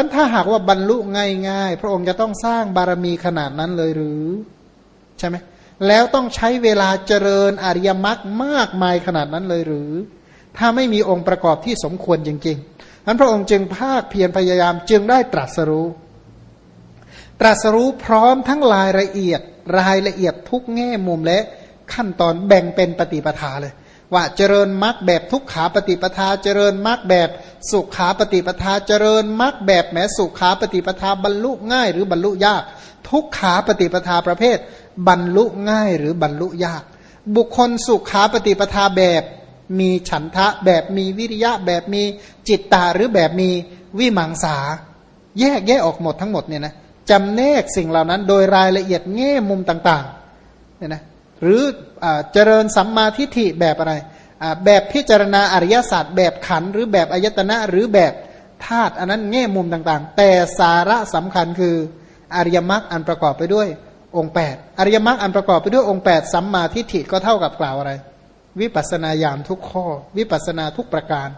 พันถ้าหากว่าบรรลุง่ายๆ พระองค์จะต้องสร้างบารมีขนาดนั้นเลยหรือ ใช่ไหมแล้วต้องใช้เวลาเจริญอริยมรรคมากมายขนาดนั้นเลยหรือ ถ้าไม่มีองค์ประกอบที่สมควรจริงๆนั้นพระองค์จึงภาคเพียรพยายามจึงได้ตรัสรู้ ตรัสรู้พร้อมทั้งรายละเอียดรายละเอียดทุกแง่มุมและขั้นตอนแบ่งเป็นปฏิปทาเลย ว่าเจริญมรรคแบบทุกขาปฏิปทาเจริญมรรคแบบสุขาปฏิปทาเจริญมรรคแบบแม้สุขาปฏิปทาบรรลุง่าย หรือบรรลุยาก ทุกขาปฏิปทาประเภท บรรลุง่ายหรือบรรลุยาก บุคคลสุขาปฏิปทาแบบมีฉันทะแบบมีวิริยะแบบมีจิตตาหรือแบบมีวิมังสา แยกแยกออกหมดทั้งหมดเนี่ยนะจำแนกสิ่งเหล่านั้นโดยรายละเอียดแง่มุมต่างๆเนี่ยนะ หรืออเจริญสัมมาทิฏฐิแบบอะไร แบบพิจารณาอริยศาสตร์แบบขันหรือแบบอายตนะหรือแบบธาตุอันนั้นแง่มุมต่างๆ แต่สาระสำคัญคืออริยมรรคอันประกอบไปด้วยองค์ 8 อริยมรรคอันประกอบไปด้วยองค์ 8 สัมมาทิฏฐิก็เท่ากับกล่าวอะไร วิปัสนาญาณทุกข้อ วิปัสนาทุกประการ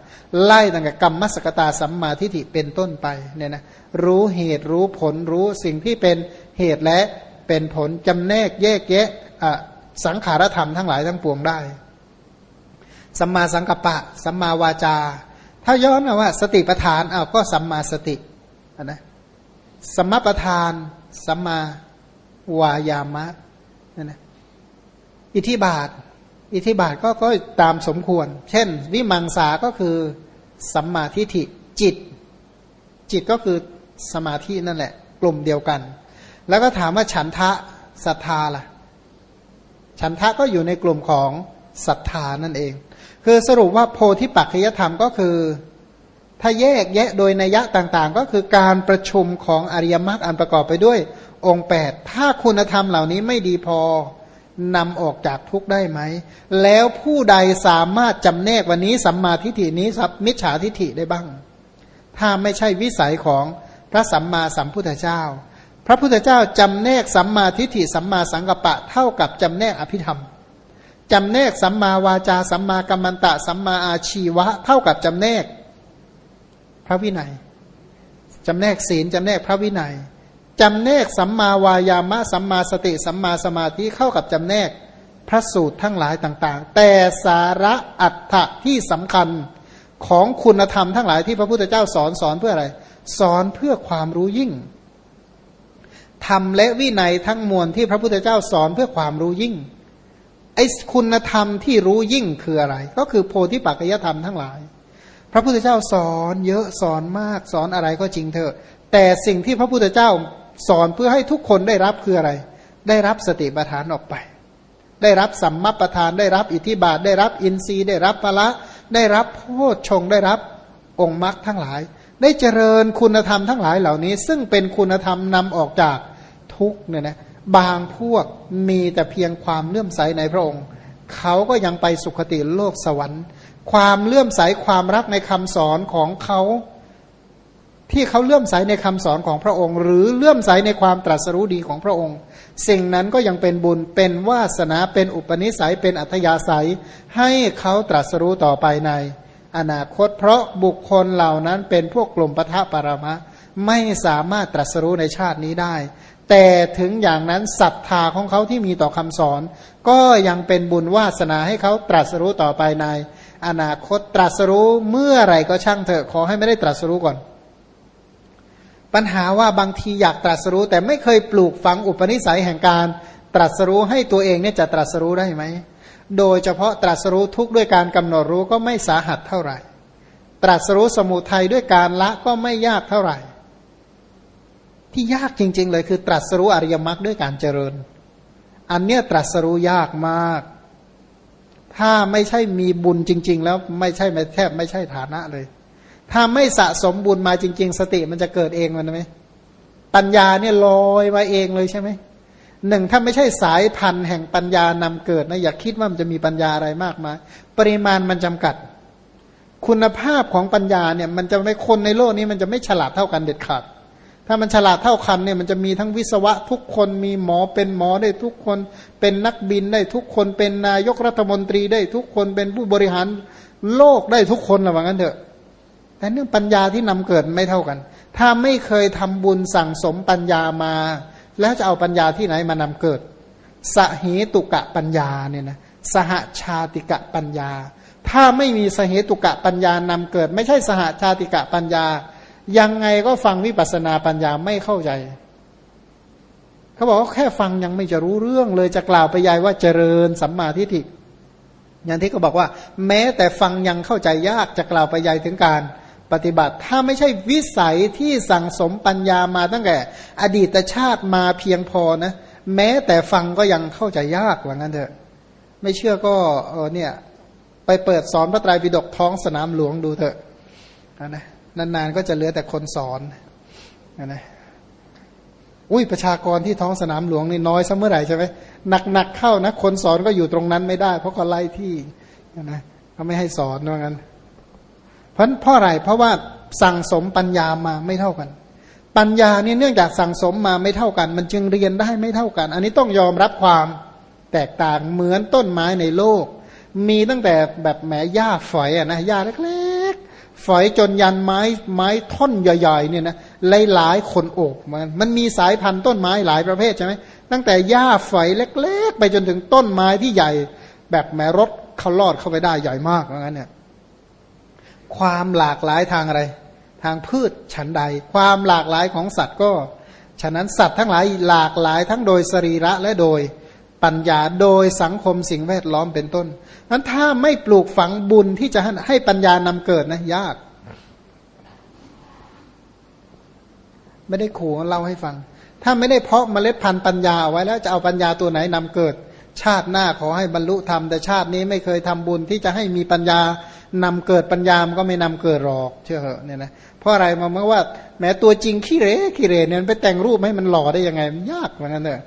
ไล่ตั้งแต่กรรมมสกตาสัมมาทิฏฐิเป็นต้นไปเนี่ยนะรู้เหตุรู้ผลรู้สิ่งที่เป็นเหตุและเป็นผลจำแนกแยกแยะ สังขารธรรมทั้งหลายทั้งปวงได้ สัมมาสังกัปปะ สัมมาวาจา ถ้าย้อนมาว่า สติปัฏฐานอ้าวก็สัมมาสตินะสัมมาประธาน สัมมาวายามะนั่นนะอิทิบาท อิทิบาทก็ก็ตามสมควร เช่น วิมังสาก็คือสัมมาทิฏฐิจิต จิตก็คือสมาธินั่นแหละ กลุ่มเดียวกัน แล้วก็ถามว่าฉันทะศรัทธาล่ะ ฉันทะก็อยู่ในกลุ่มของศรัทธานั่นเอง คือสรุปว่าโพธิปัจจยธรรมก็คือ ถ้าแยกแยะโดยนัยะต่างๆ ก็คือการประชุมของอริยมรรคอันประกอบไปด้วยองค์ 8 ถ้าคุณธรรมเหล่านี้ไม่ดีพอนำออกจากทุกได้ไหม แล้วผู้ใดสามารถจำแนกวันนี้สัมมาทิฏฐินี้สับมิจฉาทิฏฐิได้บ้าง ถ้าไม่ใช่วิสัยของพระสัมมาสัมพุทธเจ้า พระพุทธเจ้าจำแนกสัมมาทิฏฐิสัมมาสังกัปปะเท่ากับจำแนกอภิธรรมจำแนกสัมมาวาจาสัมมากัมมันตะ สัมมาอาชีวะ เท่ากับจำแนก พระวินัยจำแนกศีลจำแนกพระวินัยจำแนกสัมมาวายามะสัมมาสติ สัมมาสมาธิเข้ากับจำแนกพระสูตรทั้งหลายต่าง ๆ แต่สาระอัตถะที่สำคัญของคุณธรรมทั้งหลายที่พระพุทธเจ้าสอนสอนเพื่ออะไร สอนเพื่อความรู้ยิ่ง ธรรมและวินัยทั้งมวลที่พระพุทธเจ้าสอนเพื่อความรู้ยิ่งไอ้คุณธรรมที่รู้ยิ่งคืออะไร ก็คือโพธิปัจจยธรรมทั้งหลาย พระพุทธเจ้าสอนเยอะสอนมากสอนอะไรก็จริงเถอะ แต่สิ่งที่พระพุทธเจ้าสอนเพื่อให้ทุกคนได้รับคืออะไร ได้รับสติปัฏฐานออกไป ได้รับสัมมาประธานได้รับอิทธิบาท ได้รับอินทรีย์ ได้รับพละ ได้รับโพชฌงได้รับองค์มรรคทั้งหลาย ได้เจริญคุณธรรมทั้งหลายเหล่านี้ ซึ่งเป็นคุณธรรมนำออกจาก ทุกเนี่ยนะบางพวกมีแต่เพียงความเลื่อมใสในพระองค์ เขาก็ยังไปสุคติโลกสวรรค์ ความเลื่อมใสความรักในคำสอนของเขาที่เขาเลื่อมใสในคำสอนของพระองค์ หรือเลื่อมใสในความตรัสรู้ดีของพระองค์ สิ่งนั้นก็ยังเป็นบุญเป็นวาสนาเป็นอุปนิสัยเป็นอัธยาศัย ให้เขาตรัสรู้ต่อไปใน อนาคตเพราะบุคคลเหล่านั้นเป็นพวกกลุ่มปะทะปรมะ ไม่สามารถตรัสรู้ในชาตินี้ได้ แต่ถึงอย่างนั้นศรัทธาของเขาที่มีต่อคำสอน ก็ยังเป็นบุญวาสนาให้เขาตรัสรู้ต่อไปใน อนาคตตรัสรู้เมื่อไรก็ช่างเถอะขอให้ไม่ได้ตรัสรู้ก่อน ปัญหาว่าบางทีอยากตรัสรู้ แต่ไม่เคยปลูกฝังอุปนิสัยแห่งการตรัสรู้ให้ตัวเองเนี่ยจะตรัสรู้ได้ไหมโดยเฉพาะตรัสรู้ทุกด้วยการกำหนดรู้ก็ไม่สาหัสเท่าไหร่ ตรัสรู้สมุทัยด้วยการละก็ไม่ยากเท่าไหร่ ที่ยากจริง ๆ เลยคือตรัสรู้อริยมรรคด้วยการเจริญ อันเนี้ยตรัสรู้ยากมาก ถ้าไม่ใช่มีบุญจริง ๆ แล้วไม่ใช่แทบไม่ใช่ฐานะเลย ถ้าไม่สะสมบุญมาจริง ๆ สติมันจะเกิดเองมันไหมปัญญาเนี่ยลอยมาเองเลยใช่ไหมหนึ่งถ้าไม่ใช่สายพันธุ์แห่งปัญญานำเกิดนะอย่าคิดว่ามันจะมีปัญญาอะไรมากมายปริมาณมันจำกัด คุณภาพของปัญญาเนี่ย มันจะไม่คนในโลกนี้มันจะไม่ฉลาดเท่ากันเด็ดขาด ถ้ามันฉลาดเท่าคันเนี่ยมันจะมีทั้งวิศวะทุกคนมีหมอเป็นหมอได้ทุกคน เป็นนักบินได้ทุกคนเป็นนายกรัฐมนตรีได้ทุกคนเป็นผู้บริหารโลกได้ทุกคนละว่างั้นเถอะ แต่เรื่องปัญญาที่นำเกิดไม่เท่ากัน ถ้าไม่เคยทำบุญสั่งสมปัญญามา แล้วจะเอาปัญญาที่ไหนมานำเกิดสเหตุกะปัญญาเนี่ยนะสหชาติกะปัญญา ถ้าไม่มีสเหตุกะปัญญานำเกิด ไม่ใช่สหชาติกะปัญญา ยังไงก็ฟังวิปัสสนาปัญญาไม่เข้าใจ เขาบอกว่าแค่ฟังยังไม่จะรู้เรื่องเลยจะกล่าวไปยายว่าเจริญสัมมาทิฏฐิอย่างที่ก็บอกว่า แม้แต่ฟังยังเข้าใจยากจะกล่าวไปยายถึงการปฏิบัติ ถ้าไม่ใช่วิสัยที่สั่งสมปัญญามาตั้งแต่อดีตชาติมาเพียงพอนะแม้แต่ฟังก็ยังเข้าใจยากว่างั้นเถอะ ไม่เชื่อก็เออเนี่ย ไปเปิดสอนพระไตรปิฎกท้องสนามหลวงดูเถอะนะ นานๆ ก็จะเหลือแต่คนสอนนะอุ้ยประชากรที่ท้องสนามหลวงนี่น้อยซะเมื่อไหร่ใช่ไหมหนักๆเข้านะคนสอนก็อยู่ตรงนั้นไม่ได้ เพราะเขาไล่ที่นะเขาไม่ให้สอนว่างั้น เพราะเพราะอะไรเพราะว่าสั่งสมปัญญามาไม่เท่ากัน ปัญญาเนี่ยเนื่องจากสั่งสมมาไม่เท่ากัน มันจึงเรียนได้ไม่เท่ากัน อันนี้ต้องยอมรับความแตกต่างเหมือนต้นไม้ในโลก มีตั้งแต่แบบแหมหญ้าฝอยอะนะหญ้าเล็กๆ ฝอยจนยันไม้ไม้ท่อนใหญ่ๆเนี่ยนะหลายๆคนโอบมันมันมีสายพันธุ์ต้นไม้หลายประเภทใช่ไหมตั้งแต่หญ้าฝอยเล็ก ๆ ไปจนถึงต้นไม้ที่ใหญ่ แบบแหมรถเขาลอดเข้าไปได้ใหญ่มากอย่างั้นเนี่ยความหลากหลายทางอะไร ทางพืชฉันใด ความหลากหลายของสัตว์ก็ ฉะนั้นสัตว์ทั้งหลายหลากหลายทั้งโดยสรีระและโดย ปัญญาโดยสังคมสิ่งแวดล้อมเป็นต้นนั้นถ้าไม่ปลูกฝังบุญที่จะให้ปัญญานำเกิดนะยาก ไม่ได้ขู่เล่าให้ฟัง ถ้าไม่ได้เพาะเมล็ดพันธุ์ปัญญาเอาไว้แล้วจะเอาปัญญาตัวไหนนำเกิด ชาติหน้าขอให้บรรลุธรรมแต่ชาตินี้ไม่เคยทำบุญที่จะให้มีปัญญานำเกิดปัญญามันก็ไม่นำเกิดหรอกเชื่อเหอะเนี่ยนะเพราะอะไรมาเมื่อว่า แม้ตัวจริงขี้เรขี้เรเนี่ยไปแต่งรูปให้มันหล่อได้ยังไงมันยากเหมือนกันเนอะ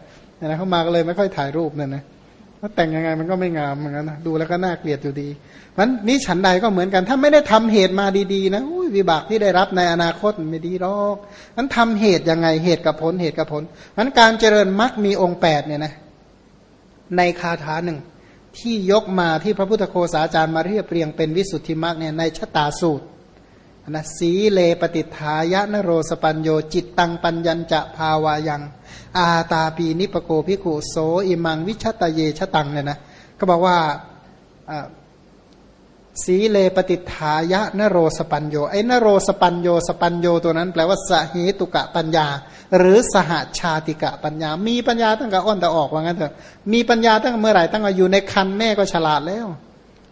นะเขามาก็เลยไม่ค่อยถ่ายรูปเนี่ยนะว่าแต่งยังไงมันก็ไม่งามเหมือนกันนะดูแล้วก็น่าเกลียดอยู่ดีมันนี้ฉันใดก็เหมือนกัน ถ้าไม่ได้ทำเหตุมาดีๆนะวิบากที่ได้รับในอนาคตไม่ดีหรอกนั้นทำเหตุยังไงเหตุกับผลเหตุกับผลมันการเจริญมรรคมีองค์แปดเนี่ยนะในคาถาหนึ่งที่ยกมาที่พระพุทธโคสาจารย์มาเรียบเรียงเป็นวิสุทธิมรรคเนี่ยในชะตาสูตร นะสีเลปติฏฐายะนโรสปัญโญจิตตังปัญญัญจะภาวะยัง อาตาปีนิปโกภิกขุโสอิมังวิชฏเยชฏังเนี่ยนะก็บอกว่าสีเลปติฏฐายะนโรสปัญโญไอ้นโรสปัญโญสปัญโญตัวนั้น แปลว่าสเหตุกะปัญญา หรือสหชาติกะปัญญา มีปัญญาตั้งแต่อ้อนแต่ออกว่างั้นเถอะมีปัญญาตั้งเมื่อไหร่ตั้งแต่อยู่ในครรภ์แม่ก็ฉลาดแล้ว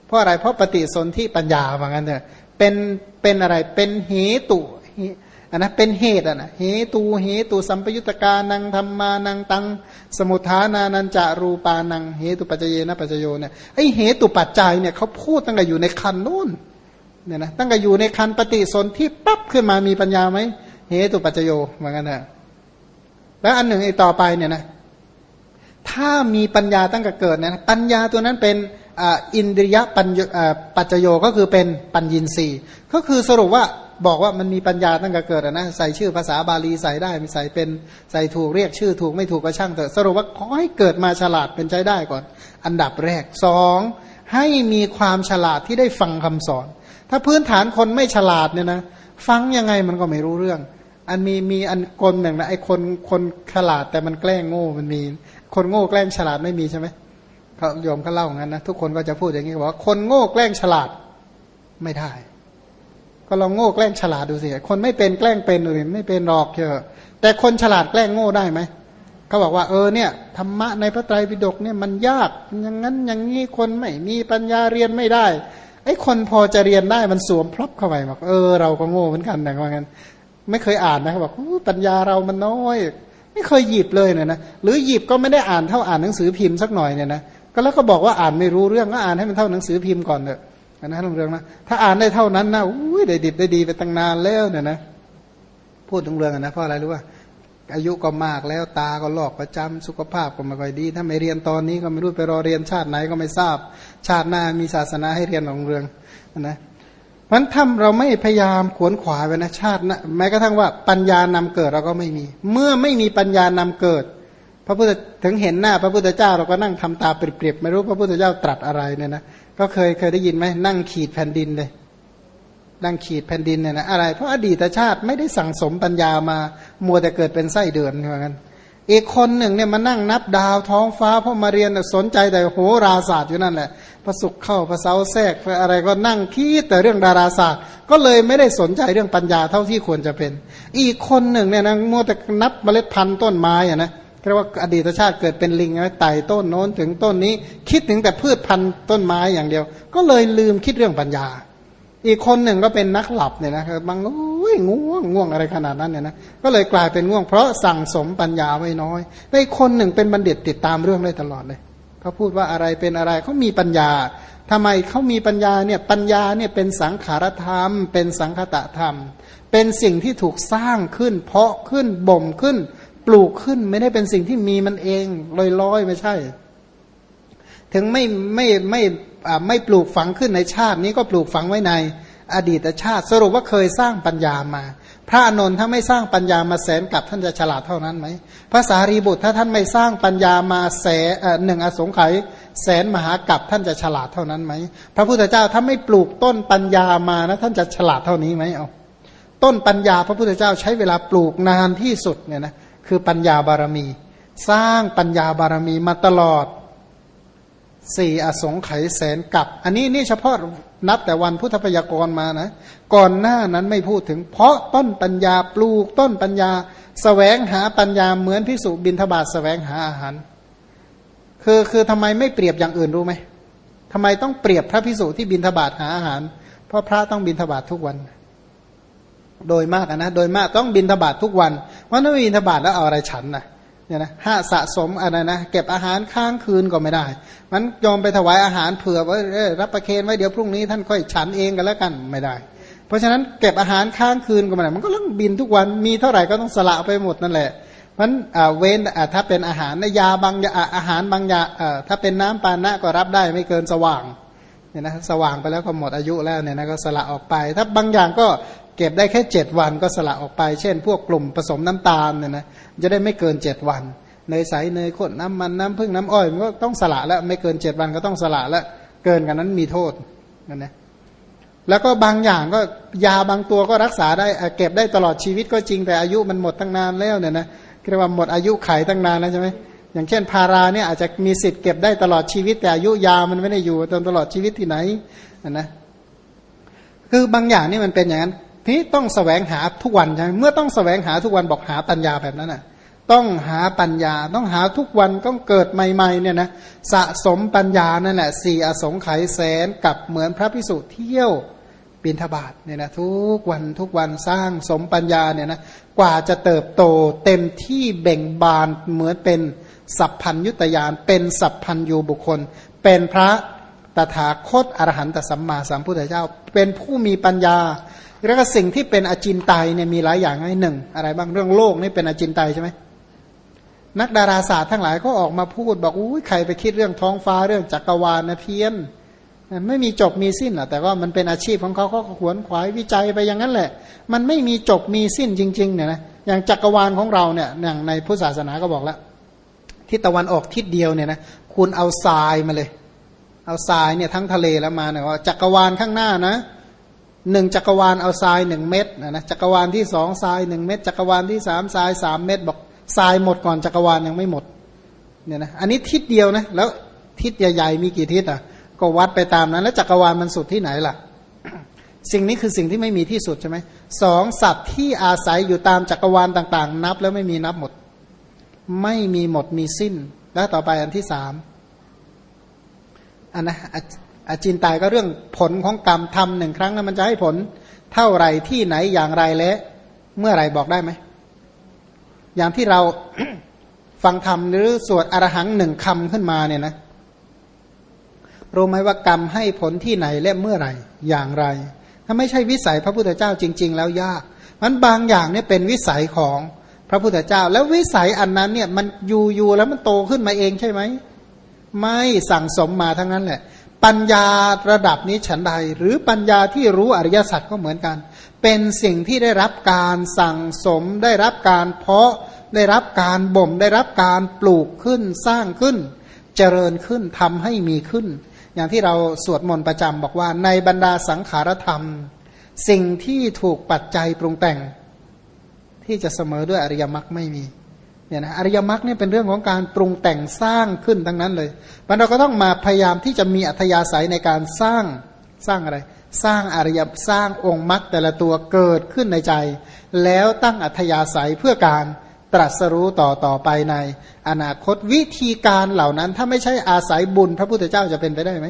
เพราะอะไรเพราะปฏิสนธิปัญญาว่างั้นเถอะ เป็นเป็นอะไรเป็นเหตุอันนะเป็นเหตุอะนะเหตุเหตุสัมปยุตกานังธรรมานังตัง สมุทฐานานันจารูปานังเหตุปัจเจยนะปัจจโยเนี่ยไอเหตุปัจจัยเนี่ยเขาพูดตั้งแต่อยู่ในคันนู่นเนี่ยนะตั้งแต่อยู่ในคันปฏิสนธิปั๊บขึ้นมามีปัญญาไหมเหตุปัจจโยเหมือนกันนะแล้วอันหนึ่งไอต่อไปเนี่ยนะถ้ามีปัญญาตั้งแต่เกิดนะปัญญาตัวนั้นเป็น อินทรียปัญปัจโยก็คือเป็นปัญญินรีก็คือสรุปว่าบอกว่ามันมีปัญญาตั้งแต่เกิดนะใส่ชื่อภาษาบาลีใส่ได้ไม่ใส่เป็นใส่ถูกเรียกชื่อถูกไม่ถูกก็ช่างเถอะสรุปว่าขอให้เกิดมาฉลาดเป็นใช้ได้ก่อน อันดับแรกสองให้มีความฉลาดที่ได้ฟังคำสอน ถ้าพื้นฐานคนไม่ฉลาดเนี่ยนะฟังยังไงมันก็ไม่รู้เรื่อง อันมีมีอันกลหนึ่งนะไอ้คนคนฉลาดแต่มันแกล้งโง่มันมี คนโง่แกล้งฉลาดไม่มีใช่ไหม เขาโยมเขาเล่างั้นนะ ทุกคนก็จะพูดอย่างนี้บอกว่าคนโง่แกล้งฉลาดไม่ได้ ก็ลองโง่แกล้งฉลาดดูสิคนไม่เป็นแกล้งเป็นหรือไม่เป็นหรอกเถอะแต่คนฉลาดแกล้งโง่ได้ไหมเขาบอกว่าเออเนี่ยธรรมะในพระไตรปิฎกเนี่ยมันยากอย่างนั้นอย่างนี้คนไม่มีปัญญาเรียนไม่ได้ไอ้คนพอจะเรียนได้มันสวมพลบเข้าไปบอกเออเราก็โง่เหมือนกันนะว่างั้น ไม่เคยอ่านนะเขาบอกปัญญาเรามันน้อย ไม่เคยหยิบเลยเนี่ยนะหรือหยิบก็ไม่ได้อ่านเท่าอ่านหนังสือพิมพ์สักหน่อยเนี่ยนะ ก็แล้วก็บอกว่าอ่านไม่รู้เรื่องก็อ่านให้มันเท่าหนังสือพิมพ์ก่อนเถอะนะเรื่องนะถ้าอ่านได้เท่านั้นนะอุ้ยได้ดิบได้ดีไปตั้งนานแล้วเนี่ยนะพูดถึงเรื่องนะเพราะอะไรรู้ว่า อายุก็มากแล้วตาก็หลอกประจำสุขภาพก็ไม่ค่อยดี ถ้าไม่เรียนตอนนี้ก็ไม่รู้ไปรอเรียนชาติไหนก็ไม่ทราบ ชาติหน้ามีศาสนาให้เรียนของเรื่องนะเพราะถ้าเราไม่พยายามขวนขวายไปนะชาตินะแม้กระทั่งว่าปัญญานำเกิดเราก็ไม่มี เมื่อไม่มีปัญญานำเกิด พระพุทธถึงเห็นหน้าพระพุทธเจ้าเราก็นั่งทำตาเปรียบๆไม่รู้พระพุทธเจ้าตรัสอะไรเนี่ยนะก็เคยเคยได้ยินไหมนั่งขีดแผ่นดินเลยดังขีดแผ่นดินเนี่ยนะอะไร เพราะอดีตชาติไม่ได้สั่งสมปัญญามามัวแต่เกิดเป็นไส้เดือนเหมือนกันอีกคนหนึ่งเนี่ยมานั่งนับดาวท้องฟ้าเพราะมาเรียนสนใจแต่โหราศาสตร์อยู่นั่นแหละพระศุกร์เข้าพระเสาแทรกอะไรก็นั่งคิดแต่เรื่องดาราศาสตร์ ก็เลยไม่ได้สนใจเรื่องปัญญาเท่าที่ควรจะเป็น อีกคนหนึ่งเนี่ยนะมัวแต่นับเมล็ดพันธุ์ต้นไม้อะนะเรียกว่าอดีตชาติเกิดเป็นลิงไงไต่ต้นโน้นถึงต้นนี้ คิดถึงแต่พืชพันธุ์ต้นไม้อย่างเดียว ก็เลยลืมคิดเรื่องปัญญา อีกคนหนึ่งก็เป็นนักหลับเนี่ยนะครับบางโอ้ยง่วงง่วงอะไรขนาดนั้นเนี่ยนะก็เลยกลายเป็นง่วง เพราะสั่งสมปัญญาไว้น้อยในคนหนึ่งเป็นบัณฑิตติดตามเรื่องได้ตลอดเลยเขาพูดว่าอะไรเป็นอะไรเขามีปัญญาทำไมเขามีปัญญาเนี่ยปัญญาเนี่ยเป็นสังขารธรรม เป็นสังคตะธรรม เป็นสิ่งที่ถูกสร้างขึ้น เพาะขึ้นบ่มขึ้น ปลูกขึ้นไม่ได้เป็นสิ่งที่มีมันเองลอยๆไม่ใช่ ถึงไม่ไม่ไม่ไม่ปลูกฝังขึ้นในชาตินี้ก็ปลูกฝังไว้ในอดีตชาติสรุปว่าเคยสร้างปัญญามา พระอนุนถ้าไม่สร้างปัญญามาแสนกับท่านจะฉลาดเท่านั้นไหมภาษารีบุตรถ้าท่านไม่สร้างปัญญามาแสหนึ่งอสงไขยแสนมหากับท่านจะฉลาดเท่านั้นไหมพระพุทธเจ้าถ้าไม่ปลูกต้นปัญญามานะท่านจะฉลาดเท่านี้ไหมเอาต้นปัญญาพระพุทธเจ้าใช้เวลาปลูกนานที่สุดเนี่ยนะ คือปัญญาบารมี สร้างปัญญาบารมีมาตลอดสี่อสงไขยแสนกับ อันนี้นี่เฉพาะนับแต่วันพุทธพยากรมานะ ก่อนหน้านั้นไม่พูดถึง เพราะต้นปัญญาปลูกต้นปัญญาสแสวงหาปัญญาเหมือนพิสุบินทบาทสแสวงหาอาหาร คือคือทำไมไม่เปรียบอย่างอื่นรู้ไหมทำไมต้องเปรียบพระพิสุที่บินทบาทหาอาหาร เพราะพระต้องบินทบาททุกวัน โดยมากนะโดยมากต้องบินทบาททุกวันว่าถ้าไม่บินทบาทแล้วเอาอะไรฉันนะเนี่ยนะห้าสะสมอะไรนะเก็บอาหารค้างคืนก็ไม่ได้ มันยอมไปถวายอาหารเผื่อว่ารับประเคนไว้เดี๋ยวพรุ่งนี้ท่านค่อยฉันเองกันแล้วกันไม่ได้ เพราะฉะนั้นเก็บอาหารค้างคืนก็ไม่ได้มันก็ต้องบินทุกวันมีเท่าไหร่ก็ต้องสละไปหมดนั่นแหละมันเว้นถ้าเป็นอาหารยาบางยาอาหารบางยาถ้าเป็นน้ำปานะก็รับได้ไม่เกินสว่างเนี่ยนะสว่างไปแล้วก็หมดอายุแล้วเนี่ยนะก็สละออกไป ถ้าบางอย่างก็ เก็บได้แค่เจ็ดวันก็สละออกไป เช่น พวกกลุ่มผสมน้ำตาลเนี่ยนะจะได้ไม่เกินเจ็ดวันเนยใสเนยข้นน้ำมันน้ำพึ่งน้ำอ้อยมันก็ต้องสละแล้วไม่เกินเจ็ดวันก็ต้องสละแล้วเกินกันนั้นมีโทษนั่นนะแล้วก็บางอย่างก็ยาบางตัวก็รักษาได้เก็บได้ตลอดชีวิตก็จริงแต่อายุมันหมดตั้งนานแล้วเนี่ยนะเรียกว่าหมดอายุไขตั้งนานแล้วใช่ไหมอย่างเช่นพาราเนี่ยอาจจะมีสิทธิ์เก็บได้ตลอดชีวิตแต่อายุยามันไม่ได้อยู่จนตลอดชีวิตที่ไหนนะคือบางอย่างนี่มันเป็นอย่างนั้น ที่ต้องสแสวงหาทุกวันใช่ไหมเมื่อต้องสแสวงหาทุกวันบอกหาปัญญาแบบนั้นอะต้องหาปัญญาต้องหาทุกวันต้องเกิดใหม่ๆเนี่ยนะสะสมปัญญานั่นแหละสี่อสงไขยแสนกับเหมือนพระพิสุเที่ยวบินทบาทเนี่ยนะทุกวันทุกวันสร้างสมปัญญาเนี่ยนะกว่าจะเติบโตเต็มที่เบ่งบานเหมือนเป็นสัพพัญยุตยานเป็นสัพพัญยูบุคคล เป็นพระตถาคตอรหันตสัมมาสัมพุทธเจ้า เป็นผู้มีปัญญา แล้วก็สิ่งที่เป็นอจินไตยเนี่ยมีหลายอย่างให้หนึ่งอะไรบ้างเรื่องโลกนี่เป็นอจินไตยใช่ไหมนักดาราศาสตร์ทั้งหลายก็ออกมาพูดบอกอุ้ยใครไปคิดเรื่องท้องฟ้าเรื่องจักรวาลนะเพี้ยนไม่มีจบมีสิ้นอะแต่ว่ามันเป็นอาชีพของเขาเขาขวนขวายวิจัยไปอย่างนั้นแหละ มันไม่มีจบมีสิ้นจริงๆเนี่ยนะอย่างจักรวาลของเราเนี่ยอย่างในพุทธศาสนาก็บอกแล้วทิศตะวันออกทิศเดียวเนี่ยนะคุณเอาทรายมาเลย เอาทรายเนี่ยทั้งทะเลแล้วมาเนี่ยว่าจักรวาลข้างหน้านะ หนึ่งจักรวาลเอาทรายหนึ่งเม็ดนะนะจักรวาลที่สองทรายหนึ่งเม็ดจักรวาลที่สามทรายสามเม็ดบอกทรายหมดก่อนจักรวาลยังไม่หมดเนี่ยนะอันนี้ทิศเดียวนะแล้วทิศใหญ่ๆมีกี่ทิศอะ ก็วัดไปตามนั้น แล้วจักรวาลมันสุดที่ไหนล่ะ สิ่งนี้คือสิ่งที่ไม่มีที่สุดใช่ไหมสองสัตว์ที่อาศัยอยู่ตามจักรวาลต่าง ๆ นับ แล้วไม่มีนับหมด ไม่มีหมดมีสิ้น แล้วต่อไปอันที่สามอันนะ อาจินตายก็เรื่องผลของกรรมทำหนึ่งครั้งแล้วมันจะให้ผล เท่าไรที่ไหนอย่างไรและ เมื่อไรบอกได้ไหมอย่างที่เราฟังธรรมหรือสวดอรหังหนึ่งคำขึ้นมาเนี่ยนะรู้ไหมว่ากรรมให้ผลที่ไหนและเมื่อไรอย่างไร ถ้าไม่ใช่วิสัยพระพุทธเจ้าจริง ๆ แล้วยาก มันบางอย่างเนี่ยเป็นวิสัยของพระพุทธเจ้า แล้ววิสัยอันนั้นเนี่ยมันอยู่อยู่แล้วมันโตขึ้นมาเองใช่ไหมไม่สั่งสมมาทั้งนั้นแหละ ปัญญาระดับนี้ฉันใด หรือปัญญาที่รู้อริยสัจก็เหมือนกัน เป็นสิ่งที่ได้รับการสั่งสม ได้รับการเพาะ ได้รับการบ่ม ได้รับการปลูกขึ้นสร้างขึ้น เจริญขึ้นทำให้มีขึ้น อย่างที่เราสวดมนต์ประจำบอกว่าในบรรดาสังขารธรรม สิ่งที่ถูกปัจจัยปรุงแต่ง ที่จะเสมอด้วยอริยมรรคไม่มี เนี่ยนะอริยมรรคเนี่ยเป็นเรื่องของการปรุงแต่งสร้างขึ้นทั้งนั้นเลยมันเราก็ต้องมาพยายามที่จะมีอัธยาศัยในการสร้างสร้างอะไร สร้างอริยสร้างองค์มรรคแต่ละตัวเกิดขึ้นในใจ แล้วตั้งอัธยาศัยเพื่อการตรัสรู้ต่อต่อไปใน อนาคตวิธีการเหล่านั้นถ้าไม่ใช่อาศัยบุญ พระพุทธเจ้าจะเป็นไปได้ไหม